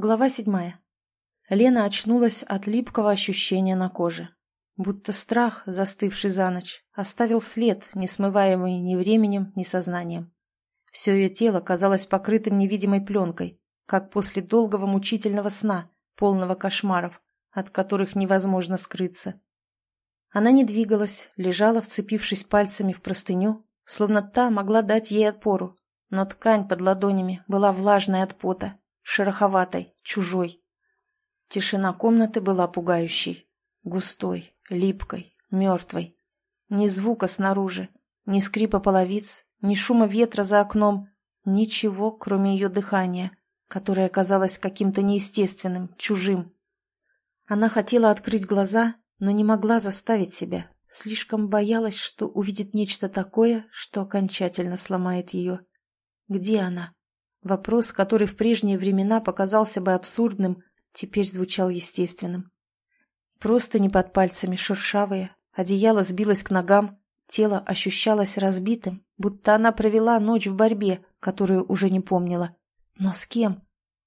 Глава седьмая. Лена очнулась от липкого ощущения на коже. Будто страх, застывший за ночь, оставил след, не смываемый ни временем, ни сознанием. Все ее тело казалось покрытым невидимой пленкой, как после долгого мучительного сна, полного кошмаров, от которых невозможно скрыться. Она не двигалась, лежала, вцепившись пальцами в простыню, словно та могла дать ей отпору, но ткань под ладонями была влажной от пота, шероховатой, чужой. Тишина комнаты была пугающей, густой, липкой, мертвой. Ни звука снаружи, ни скрипа половиц, ни шума ветра за окном, ничего, кроме ее дыхания, которое казалось каким-то неестественным, чужим. Она хотела открыть глаза, но не могла заставить себя, слишком боялась, что увидит нечто такое, что окончательно сломает ее. Где она? Вопрос, который в прежние времена показался бы абсурдным, теперь звучал естественным. Просто не под пальцами шершавые, одеяло сбилось к ногам, тело ощущалось разбитым, будто она провела ночь в борьбе, которую уже не помнила. Но с кем?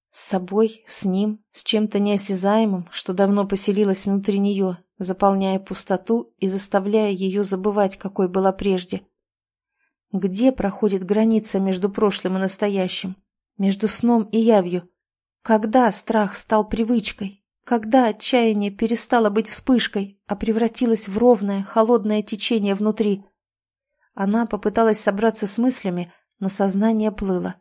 С собой, с ним, с чем-то неосязаемым, что давно поселилось внутри нее, заполняя пустоту и заставляя ее забывать, какой была прежде. Где проходит граница между прошлым и настоящим? Между сном и явью? Когда страх стал привычкой? Когда отчаяние перестало быть вспышкой, а превратилось в ровное, холодное течение внутри? Она попыталась собраться с мыслями, но сознание плыло.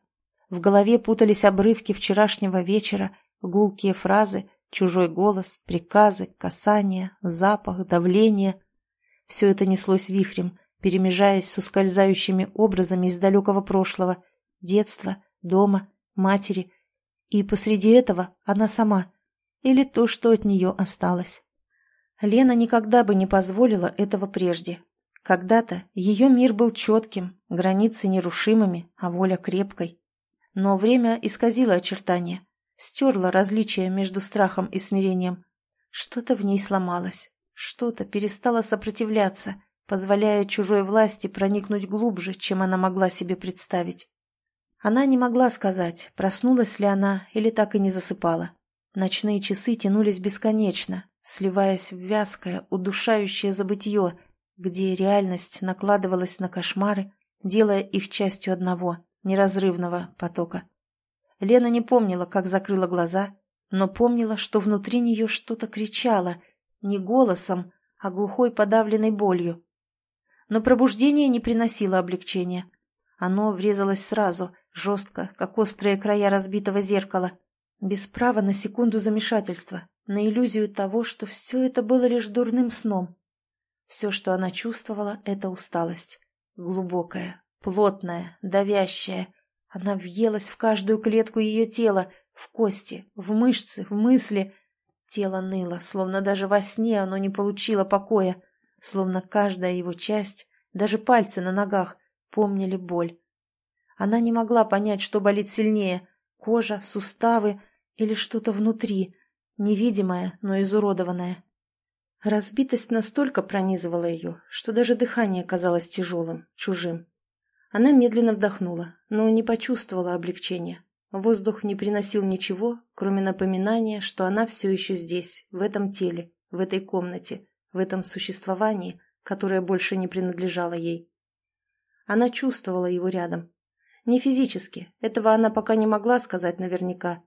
В голове путались обрывки вчерашнего вечера, гулкие фразы, чужой голос, приказы, касания, запах, давление. Все это неслось вихрем, перемежаясь с ускользающими образами из далекого прошлого, детства, дома, матери. И посреди этого она сама, или то, что от нее осталось. Лена никогда бы не позволила этого прежде. Когда-то ее мир был четким, границы нерушимыми, а воля крепкой. Но время исказило очертания, стерло различия между страхом и смирением. Что-то в ней сломалось, что-то перестало сопротивляться, позволяя чужой власти проникнуть глубже, чем она могла себе представить. Она не могла сказать, проснулась ли она или так и не засыпала. Ночные часы тянулись бесконечно, сливаясь в вязкое, удушающее забытье, где реальность накладывалась на кошмары, делая их частью одного, неразрывного потока. Лена не помнила, как закрыла глаза, но помнила, что внутри нее что-то кричало, не голосом, а глухой подавленной болью. Но пробуждение не приносило облегчения. Оно врезалось сразу, жестко, как острые края разбитого зеркала, без права на секунду замешательства, на иллюзию того, что все это было лишь дурным сном. Все, что она чувствовала, — это усталость. Глубокая, плотная, давящая. Она въелась в каждую клетку ее тела, в кости, в мышцы, в мысли. Тело ныло, словно даже во сне оно не получило покоя словно каждая его часть, даже пальцы на ногах, помнили боль. Она не могла понять, что болит сильнее – кожа, суставы или что-то внутри, невидимое, но изуродованное. Разбитость настолько пронизывала ее, что даже дыхание казалось тяжелым, чужим. Она медленно вдохнула, но не почувствовала облегчения. Воздух не приносил ничего, кроме напоминания, что она все еще здесь, в этом теле, в этой комнате, в этом существовании, которое больше не принадлежало ей. Она чувствовала его рядом. Не физически, этого она пока не могла сказать наверняка,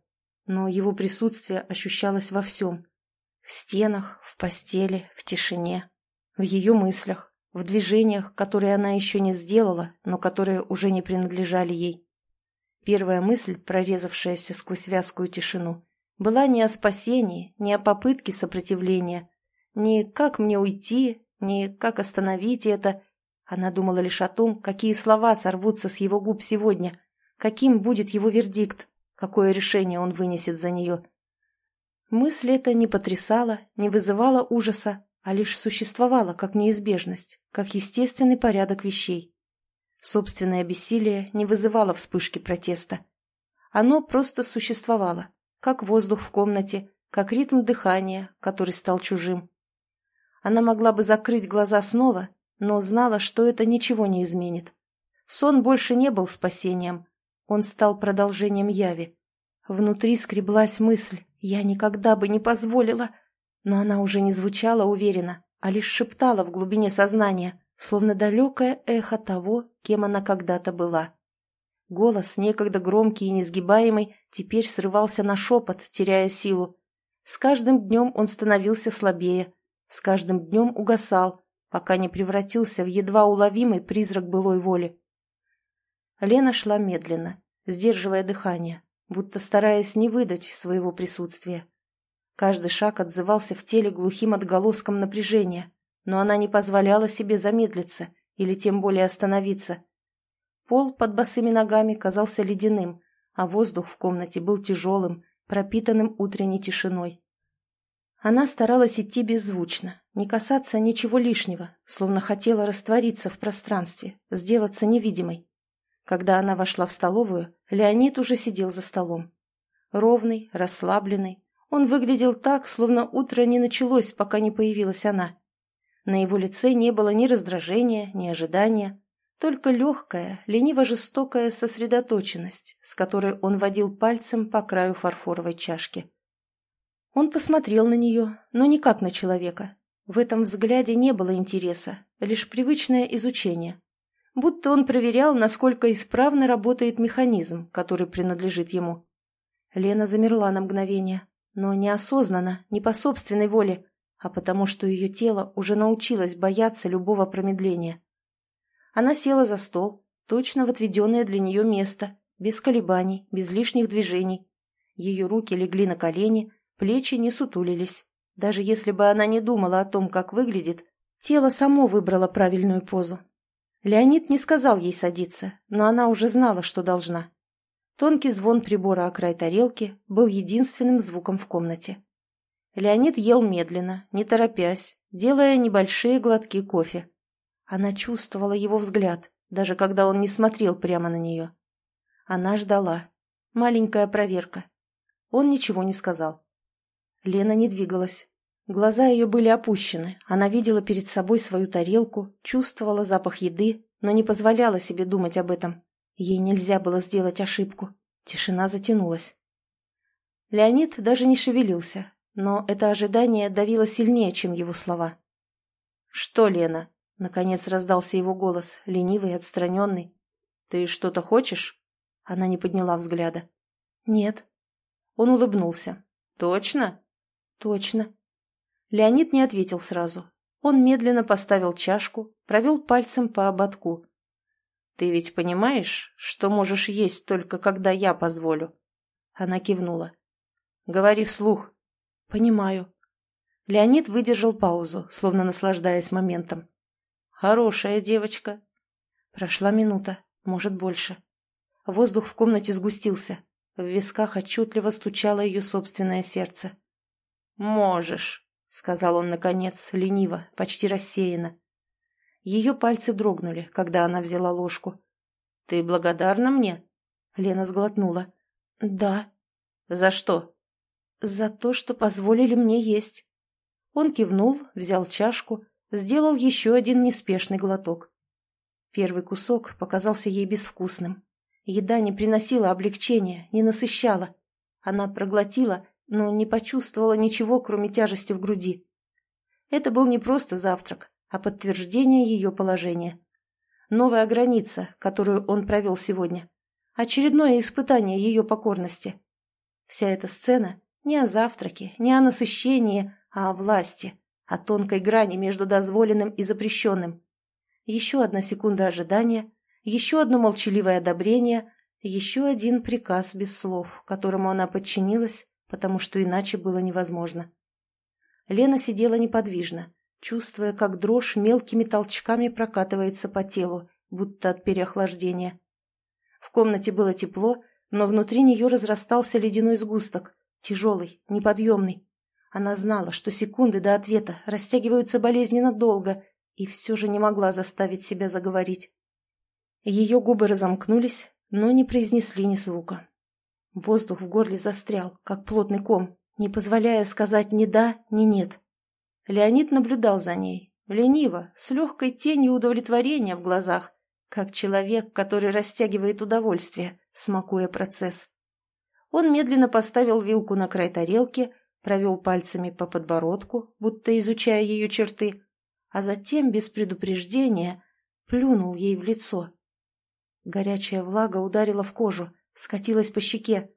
но его присутствие ощущалось во всем. В стенах, в постели, в тишине, в ее мыслях, в движениях, которые она еще не сделала, но которые уже не принадлежали ей. Первая мысль, прорезавшаяся сквозь вязкую тишину, была не о спасении, не о попытке сопротивления, ни как мне уйти, ни как остановить это. Она думала лишь о том, какие слова сорвутся с его губ сегодня, каким будет его вердикт, какое решение он вынесет за нее. Мысль эта не потрясала, не вызывала ужаса, а лишь существовала как неизбежность, как естественный порядок вещей. Собственное бессилие не вызывало вспышки протеста. Оно просто существовало, как воздух в комнате, как ритм дыхания, который стал чужим. Она могла бы закрыть глаза снова, но знала, что это ничего не изменит. Сон больше не был спасением. Он стал продолжением яви. Внутри скреблась мысль «я никогда бы не позволила», но она уже не звучала уверенно, а лишь шептала в глубине сознания, словно далекое эхо того, кем она когда-то была. Голос, некогда громкий и несгибаемый, теперь срывался на шепот, теряя силу. С каждым днем он становился слабее, с каждым днем угасал, пока не превратился в едва уловимый призрак былой воли. Лена шла медленно, сдерживая дыхание, будто стараясь не выдать своего присутствия. Каждый шаг отзывался в теле глухим отголоском напряжения, но она не позволяла себе замедлиться или тем более остановиться. Пол под босыми ногами казался ледяным, а воздух в комнате был тяжелым, пропитанным утренней тишиной. Она старалась идти беззвучно, не касаться ничего лишнего, словно хотела раствориться в пространстве, сделаться невидимой. Когда она вошла в столовую, Леонид уже сидел за столом. Ровный, расслабленный, он выглядел так, словно утро не началось, пока не появилась она. На его лице не было ни раздражения, ни ожидания, только легкая, лениво-жестокая сосредоточенность, с которой он водил пальцем по краю фарфоровой чашки. Он посмотрел на нее, но не как на человека. В этом взгляде не было интереса, лишь привычное изучение будто он проверял, насколько исправно работает механизм, который принадлежит ему. Лена замерла на мгновение, но неосознанно, не по собственной воле, а потому что ее тело уже научилось бояться любого промедления. Она села за стол, точно в отведенное для нее место, без колебаний, без лишних движений. Ее руки легли на колени, плечи не сутулились. Даже если бы она не думала о том, как выглядит, тело само выбрало правильную позу. Леонид не сказал ей садиться, но она уже знала, что должна. Тонкий звон прибора о край тарелки был единственным звуком в комнате. Леонид ел медленно, не торопясь, делая небольшие глотки кофе. Она чувствовала его взгляд, даже когда он не смотрел прямо на нее. Она ждала. Маленькая проверка. Он ничего не сказал. Лена не двигалась. Глаза ее были опущены, она видела перед собой свою тарелку, чувствовала запах еды, но не позволяла себе думать об этом. Ей нельзя было сделать ошибку. Тишина затянулась. Леонид даже не шевелился, но это ожидание давило сильнее, чем его слова. «Что, Лена?» — наконец раздался его голос, ленивый и отстраненный. «Ты что-то хочешь?» Она не подняла взгляда. «Нет». Он улыбнулся. «Точно?» «Точно». Леонид не ответил сразу. Он медленно поставил чашку, провел пальцем по ободку. «Ты ведь понимаешь, что можешь есть только когда я позволю?» Она кивнула. «Говори вслух». «Понимаю». Леонид выдержал паузу, словно наслаждаясь моментом. «Хорошая девочка». Прошла минута, может, больше. Воздух в комнате сгустился. В висках отчетливо стучало ее собственное сердце. «Можешь», — сказал он, наконец, лениво, почти рассеянно. Ее пальцы дрогнули, когда она взяла ложку. «Ты благодарна мне?» Лена сглотнула. «Да». «За что?» «За то, что позволили мне есть». Он кивнул, взял чашку, сделал еще один неспешный глоток. Первый кусок показался ей безвкусным. Еда не приносила облегчения, не насыщала. Она проглотила но не почувствовала ничего, кроме тяжести в груди. Это был не просто завтрак, а подтверждение ее положения. Новая граница, которую он провел сегодня. Очередное испытание ее покорности. Вся эта сцена не о завтраке, не о насыщении, а о власти, о тонкой грани между дозволенным и запрещенным. Еще одна секунда ожидания, еще одно молчаливое одобрение, еще один приказ без слов, которому она подчинилась потому что иначе было невозможно. Лена сидела неподвижно, чувствуя, как дрожь мелкими толчками прокатывается по телу, будто от переохлаждения. В комнате было тепло, но внутри нее разрастался ледяной сгусток, тяжелый, неподъемный. Она знала, что секунды до ответа растягиваются болезненно долго, и все же не могла заставить себя заговорить. Ее губы разомкнулись, но не произнесли ни звука. Воздух в горле застрял, как плотный ком, не позволяя сказать ни да, ни нет. Леонид наблюдал за ней, лениво, с легкой тенью удовлетворения в глазах, как человек, который растягивает удовольствие, смакуя процесс. Он медленно поставил вилку на край тарелки, провел пальцами по подбородку, будто изучая ее черты, а затем, без предупреждения, плюнул ей в лицо. Горячая влага ударила в кожу, скатилась по щеке.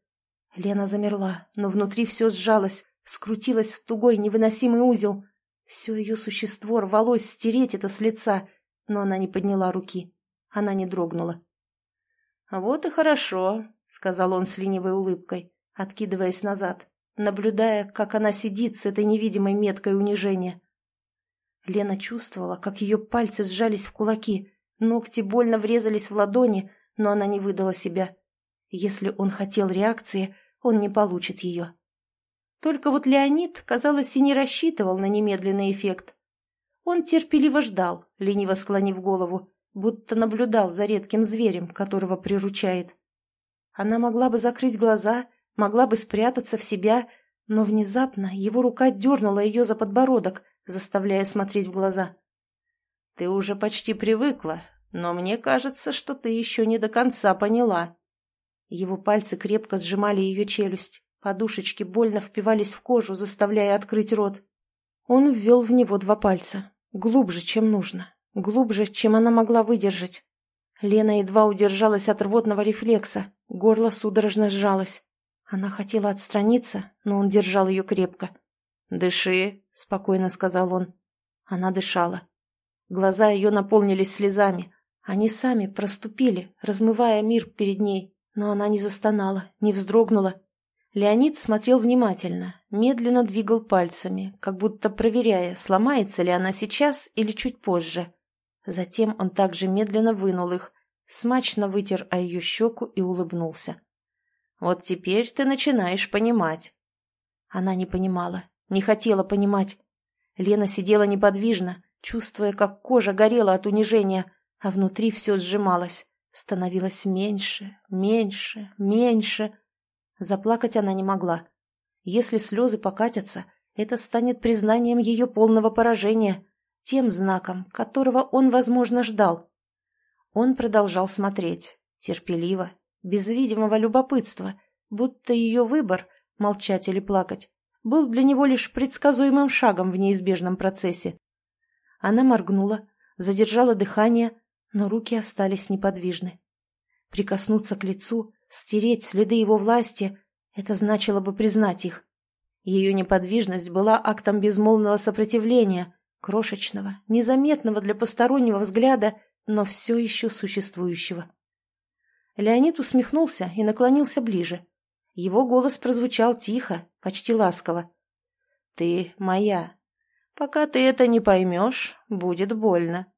Лена замерла, но внутри все сжалось, скрутилось в тугой невыносимый узел. Все ее существо рвалось стереть это с лица, но она не подняла руки. Она не дрогнула. «Вот и хорошо», — сказал он с ленивой улыбкой, откидываясь назад, наблюдая, как она сидит с этой невидимой меткой унижения. Лена чувствовала, как ее пальцы сжались в кулаки, ногти больно врезались в ладони, но она не выдала себя. Если он хотел реакции, он не получит ее. Только вот Леонид, казалось, и не рассчитывал на немедленный эффект. Он терпеливо ждал, лениво склонив голову, будто наблюдал за редким зверем, которого приручает. Она могла бы закрыть глаза, могла бы спрятаться в себя, но внезапно его рука дернула ее за подбородок, заставляя смотреть в глаза. «Ты уже почти привыкла, но мне кажется, что ты еще не до конца поняла». Его пальцы крепко сжимали ее челюсть, подушечки больно впивались в кожу, заставляя открыть рот. Он ввел в него два пальца, глубже, чем нужно, глубже, чем она могла выдержать. Лена едва удержалась от рвотного рефлекса, горло судорожно сжалось. Она хотела отстраниться, но он держал ее крепко. «Дыши», — спокойно сказал он. Она дышала. Глаза ее наполнились слезами. Они сами проступили, размывая мир перед ней, но она не застонала, не вздрогнула. Леонид смотрел внимательно, медленно двигал пальцами, как будто проверяя, сломается ли она сейчас или чуть позже. Затем он также медленно вынул их, смачно вытер о ее щеку и улыбнулся. «Вот теперь ты начинаешь понимать». Она не понимала, не хотела понимать. Лена сидела неподвижно, чувствуя, как кожа горела от унижения, а внутри все сжималось, становилось меньше, меньше, меньше. Заплакать она не могла. Если слезы покатятся, это станет признанием ее полного поражения, тем знаком, которого он, возможно, ждал. Он продолжал смотреть, терпеливо, без видимого любопытства, будто ее выбор, молчать или плакать, был для него лишь предсказуемым шагом в неизбежном процессе. Она моргнула, задержала дыхание, но руки остались неподвижны. Прикоснуться к лицу, стереть следы его власти — это значило бы признать их. Ее неподвижность была актом безмолвного сопротивления, крошечного, незаметного для постороннего взгляда, но все еще существующего. Леонид усмехнулся и наклонился ближе. Его голос прозвучал тихо, почти ласково. «Ты моя. Пока ты это не поймешь, будет больно».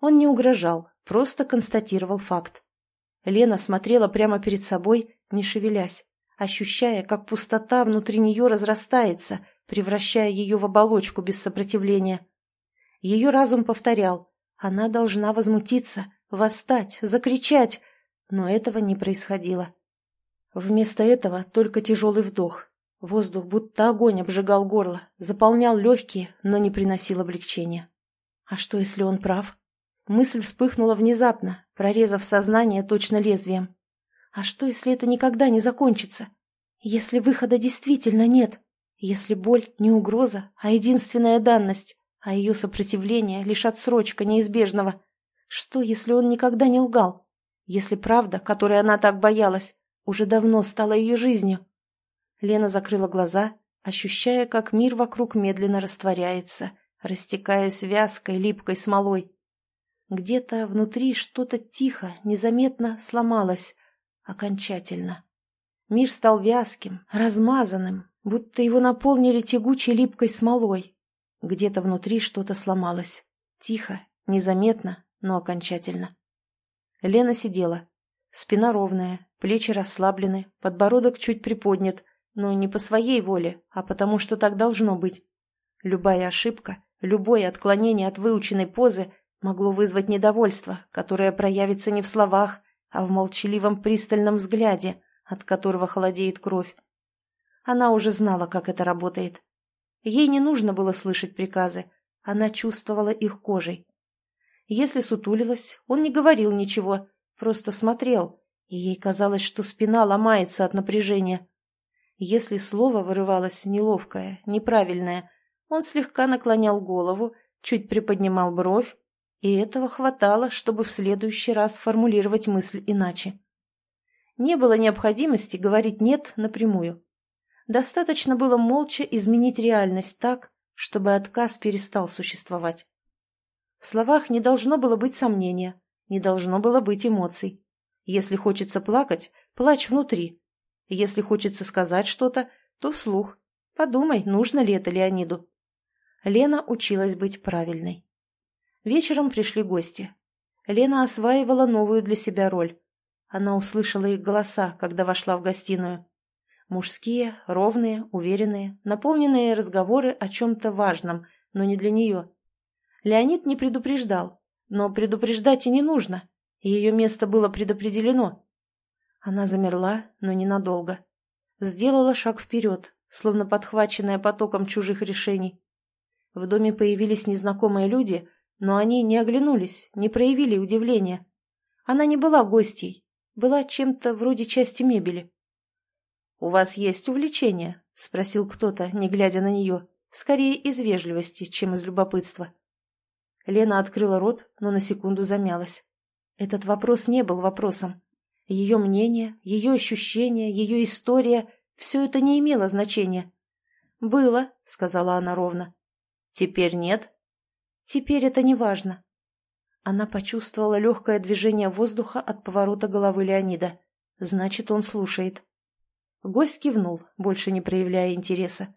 Он не угрожал, просто констатировал факт. Лена смотрела прямо перед собой, не шевелясь, ощущая, как пустота внутри нее разрастается, превращая ее в оболочку без сопротивления. Ее разум повторял, она должна возмутиться, восстать, закричать, но этого не происходило. Вместо этого только тяжелый вдох. Воздух будто огонь обжигал горло, заполнял легкие, но не приносил облегчения. А что, если он прав? Мысль вспыхнула внезапно, прорезав сознание точно лезвием. А что, если это никогда не закончится? Если выхода действительно нет? Если боль не угроза, а единственная данность, а ее сопротивление — лишь отсрочка неизбежного? Что, если он никогда не лгал? Если правда, которой она так боялась, уже давно стала ее жизнью? Лена закрыла глаза, ощущая, как мир вокруг медленно растворяется, растекаясь вязкой, липкой смолой. Где-то внутри что-то тихо, незаметно сломалось. Окончательно. Мир стал вязким, размазанным, будто его наполнили тягучей липкой смолой. Где-то внутри что-то сломалось. Тихо, незаметно, но окончательно. Лена сидела. Спина ровная, плечи расслаблены, подбородок чуть приподнят, но не по своей воле, а потому что так должно быть. Любая ошибка, любое отклонение от выученной позы могло вызвать недовольство, которое проявится не в словах, а в молчаливом пристальном взгляде, от которого холодеет кровь. Она уже знала, как это работает. Ей не нужно было слышать приказы, она чувствовала их кожей. Если сутулилась, он не говорил ничего, просто смотрел, и ей казалось, что спина ломается от напряжения. Если слово вырывалось неловкое, неправильное, он слегка наклонял голову, чуть приподнимал бровь, и этого хватало, чтобы в следующий раз формулировать мысль иначе. Не было необходимости говорить «нет» напрямую. Достаточно было молча изменить реальность так, чтобы отказ перестал существовать. В словах не должно было быть сомнения, не должно было быть эмоций. Если хочется плакать, плачь внутри. Если хочется сказать что-то, то вслух. Подумай, нужно ли это Леониду. Лена училась быть правильной. Вечером пришли гости. Лена осваивала новую для себя роль. Она услышала их голоса, когда вошла в гостиную. Мужские, ровные, уверенные, наполненные разговоры о чем-то важном, но не для нее. Леонид не предупреждал, но предупреждать и не нужно. Ее место было предопределено. Она замерла, но ненадолго. Сделала шаг вперед, словно подхваченная потоком чужих решений. В доме появились незнакомые люди, но они не оглянулись, не проявили удивления. Она не была гостьей, была чем-то вроде части мебели. «У вас есть увлечение?» — спросил кто-то, не глядя на нее, скорее из вежливости, чем из любопытства. Лена открыла рот, но на секунду замялась. Этот вопрос не был вопросом. Ее мнение, ее ощущения, ее история — все это не имело значения. «Было», — сказала она ровно. «Теперь нет?» «Теперь это не важно». Она почувствовала легкое движение воздуха от поворота головы Леонида. Значит, он слушает. Гость кивнул, больше не проявляя интереса.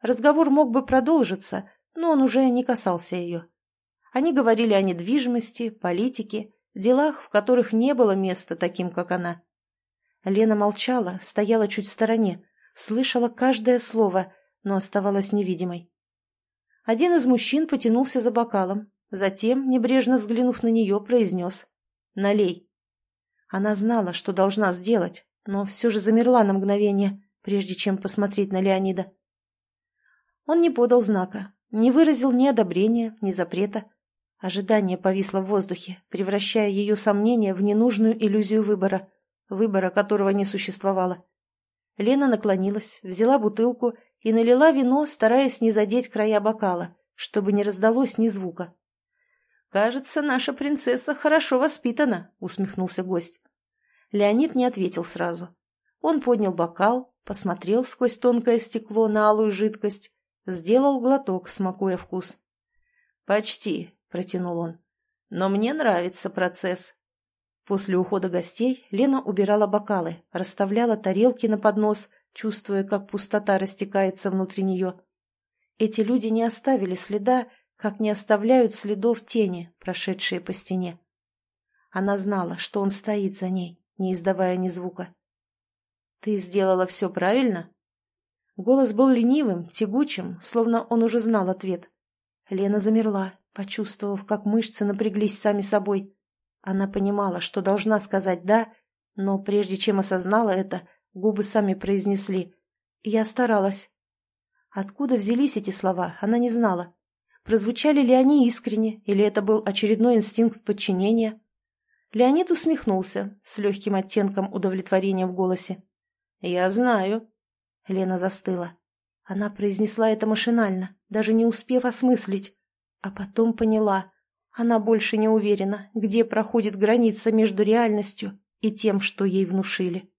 Разговор мог бы продолжиться, но он уже не касался ее. Они говорили о недвижимости, политике, делах, в которых не было места таким, как она. Лена молчала, стояла чуть в стороне, слышала каждое слово, но оставалась невидимой. Один из мужчин потянулся за бокалом, затем, небрежно взглянув на нее, произнес «Налей». Она знала, что должна сделать, но все же замерла на мгновение, прежде чем посмотреть на Леонида. Он не подал знака, не выразил ни одобрения, ни запрета, Ожидание повисло в воздухе, превращая ее сомнения в ненужную иллюзию выбора, выбора которого не существовало. Лена наклонилась, взяла бутылку и налила вино, стараясь не задеть края бокала, чтобы не раздалось ни звука. «Кажется, наша принцесса хорошо воспитана», — усмехнулся гость. Леонид не ответил сразу. Он поднял бокал, посмотрел сквозь тонкое стекло на алую жидкость, сделал глоток, смакуя вкус. «Почти», протянул он. «Но мне нравится процесс». После ухода гостей Лена убирала бокалы, расставляла тарелки на поднос, чувствуя, как пустота растекается внутри нее. Эти люди не оставили следа, как не оставляют следов тени, прошедшие по стене. Она знала, что он стоит за ней, не издавая ни звука. «Ты сделала все правильно?» Голос был ленивым, тягучим, словно он уже знал ответ. Лена замерла, почувствовав, как мышцы напряглись сами собой. Она понимала, что должна сказать «да», но прежде чем осознала это, губы сами произнесли «Я старалась». Откуда взялись эти слова, она не знала. Прозвучали ли они искренне, или это был очередной инстинкт подчинения? Леонид усмехнулся с легким оттенком удовлетворения в голосе. «Я знаю». Лена застыла. Она произнесла это машинально, даже не успев осмыслить. А потом поняла, она больше не уверена, где проходит граница между реальностью и тем, что ей внушили.